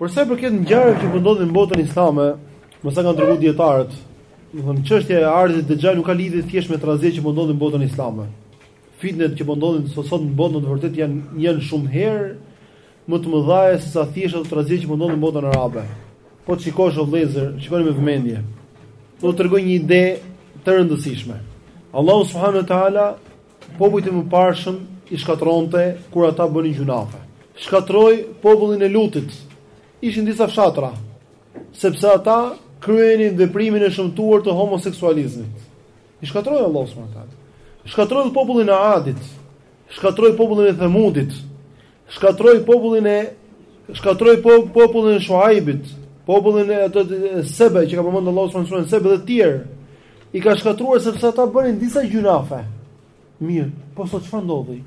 Për sa i përket ngjarjeve që po ndodhin në botën islame, me sa kanë treguar dietarët, do të thonë çështja e ardhjes së Dexhalit nuk ka lidhje thjesht me tragjeditë që po ndodhin në botën islame. Fitnet që po ndodhin sot sot në botë në të vërtetë janë janë shumë herë më të mëdha se sa thjesht ato tragjedi që po ndodhin në botën arabe. Po të shikosh o vëllezër, shikoni me vëmendje. Do të tregoj një ide të rëndësishme. Allahu subhanahu wa taala Popujt e mëparshëm i shkatërronte kur ata bënin gjynafe. Shkatërroi popullin e Lutit. Ishin disa fshatra, sepse ata kryenin veprimin e shëmtuar të homoseksualizmit. I shkatërroi Allahu subhanahu wa taala. Shkatërroi popullin e Adit, shkatërroi popullin e Themudit, Shkatërroi popullin e shkatërroi po, popullin e Shuaibit, popullin e Sebe që ka përmendur Allahu subhanahu wa taala Sebe dhe të tjerë. I ka shkatërruar sepse ata bënin disa gjynafe. Mirë, po sot çfarë ndodhi?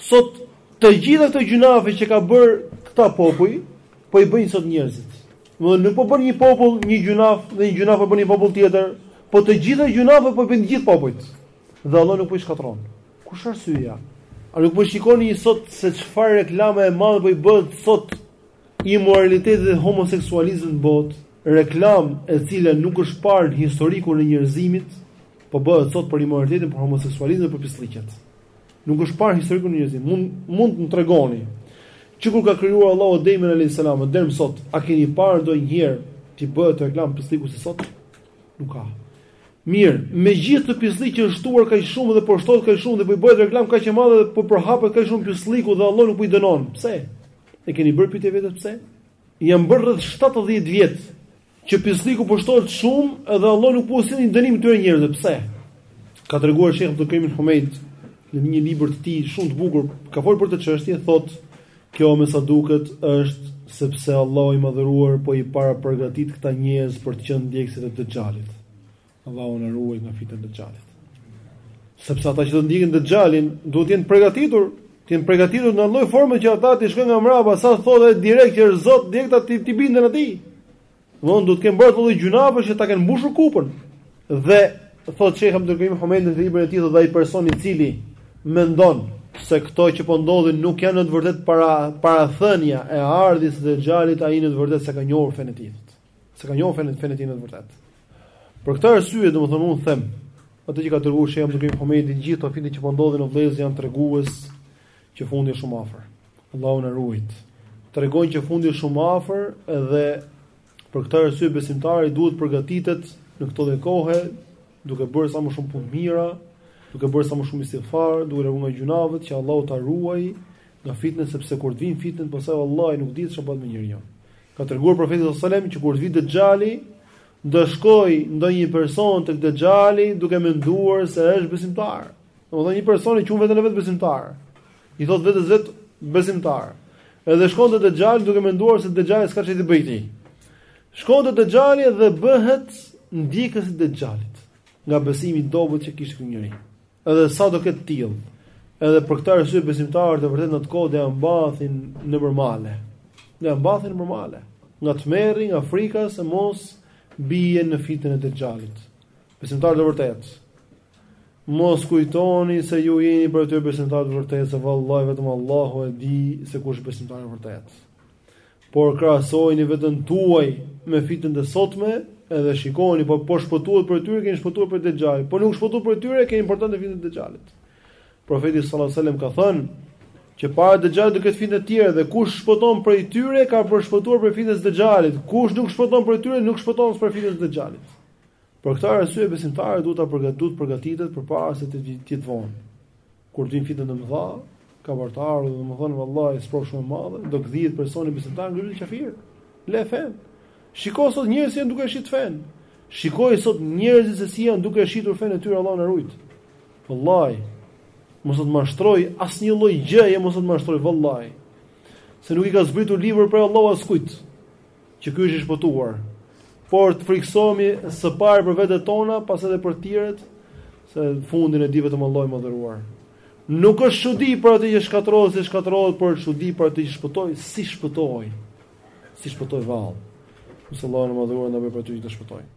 Sot të gjitha këto gjynafe që kanë bërë këta popuj, po i bëjnë sot njerëzit. Do nuk po bën një popull një gjynaf dhe një gjynaf po bën një popull tjetër, po të gjitha gjynafet po i bëjnë të gjithë popujt. Dhe Allah nuk po i shkatron. Kush është arsyeja? A nuk po shikoni ju sot se çfarë reklame e madhe po i bëhet sot imoralitetit dhe homoseksualizmit në botë? Reklamë e cila nuk është parë në historikun e njerëzimit po bëhet sot për imoralitetin, për homoseksualizmin dhe për pisllëqet. Nuk është parë në historikun e njerëzimit. Mund mund të më tregoni që kur ka krijuar Allahu Ademin alayhis salam deri më sot, a keni parë ndonjëherë t'i bëhet reklamë pisllikut si sot? Nuk ka. Mirë, me gjithë atë pisllik që është shtuar kaq shumë dhe po shtohet kaq shumë dhe po i bëhet reklamë kaq e madhe dhe po përhapet kaq shumë pislliku dhe Allah nuk po i dënon. Pse? E keni bërë pyetjen vetes pse? Janë bërë rreth 70 vjet që pislliku po shtohet shumë dhe Allah nuk po u sjell një dënim këtyre njerëzve. Pse? Ka treguar Sheikh Abdul Karim Humeid në një libër të tij shumë të bukur, ka folur për këtë çështje, thotë Kjo me sa duket është sepse Allahu i Madhëruar po i parapërgatit këta njerëz për të qenë ndjekësit e Dexhalit. Allahu na ruajt nga fitneja e Dexhalit. Sepse ata që do ndjekin Dexhalin duhet të jenë përgatitur, të jenë përgatitur në lloj forme që ata të shkojnë nga mbrapa, sa të thotë direkt që është Zot, direkt ata t'i binden atij. Domthon do të kenë bërë ato lloj gjynafe që ta kenë mbushur kupën. Dhe thotë Sheikh Abdul Karim Humeid në librin e tij thotë ai person i cili mendon se këto që po ndodhin nuk janë në të vërtetë para parathënia e ardhjes së Dexhalit, ai në të vërtetë s'e ka njohur fenë e tij. S'e ka njohur fenë fenë e tij në të vërtetë. Për këtë arsye domethënë unë them, ato që ka treguar Sheikh Abdul Karim Humeid gjithë ato fitne që po ndodhin o vëllezër janë tregues që fundi është shumë afër. Allahu na ruajt. Tregon që fundi është shumë afër dhe për këtë arsye besimtari duhet të përgatitet në këto lloj kohë, duke bërë sa më shumë punë të mira, duke bërë sa më shumë istighfar, duke larguar nga gjynahet që Allahu ta ruaj nga fitnet sepse kur të vijnë fitnet pastaj vallahi nuk dihet çfarë bën më njeriu. Ka treguar profeti sallallahu alajhi wasallam që kur të vijë Dexhali, do shkojë ndonjë person tek Dexhali duke menduar se është besimtar. Domethënë një person i quan veten e vet besimtar. I thotë vetes vet besimtar. Edhe shkon te Dexhali duke menduar se Dexhali s'ka çfarë të bëjë atij. Shkon te Dexhali dhe bëhet ndjekës i Dexhalit nga besimi i dobët që kishte ky njeri. Edhe sa do ketë të tillë. Edhe për këtë arsye besimtarët e vërtetë në atë kohë do ia mbathin nëpër male. Do ia mbathin nëpër male. Nga tmerri, nga frika se mos bien në fitnen e Dexhalit. Besimtarët e vërtetë Mos kujtoni se ju jeni prej tyre besimtarë të vërtetë, se vallahi vetëm Allahu e di se kush është besimtar i vërtetë. Por krahasojeni veten tuaj me fitnet e sotme, edhe shikoni po po shpëtuat prej tyre, keni shpëtuar prej Dexhalit. Po nuk shpëtuat prej tyre, keni importantë te fitnen e Dexhalit. Profeti sallallahu alajhi wasallam ka thënë që para Dexhalit do ketë fitne të tjera dhe kush shpëton prej tyre ka për shpëtuar prej fitnes e Dexhalit. Kush nuk shpëton prej tyre, nuk shpëton prej fitnes e Dexhalit. Për këtë arsye besimtari duhet të përgatitet, duhet përgatitet përpara se të jetë tepër vonë. Kur vijnë fitnet e mëdha, ka për të ardhur domethënë vallahi sprovë shumë e madhe, do gdhihet personi besimtar ngryset kafir. Le fenë. Shikoji sot njerëz që janë duke shit fenë. Shikoji sot njerëz se si janë duke shitur fenë e tyre Allahu na ruajt. Vallahi. Mos të mashtrojë asnjë lloj gjëje, mos të mashtrojë vallahi. Se nuk i ka zbritur libër prej Allahut askujt. që ky është i shpëtuar. Por të frikësohemi së pari për vetet tona, pas edhe për të tjerët, se fundin e di vetëm Allahu i madhëruar. Nuk është çudi për atë që shkatërrohet, si shkatërrohet, por është çudi për atë që shpëtoi, si shpëtoi. Si shpëtoi vallë. Sallallahu alaihi dhe sallam e madhëruar na bëjë prej atyre që të shpëtojnë.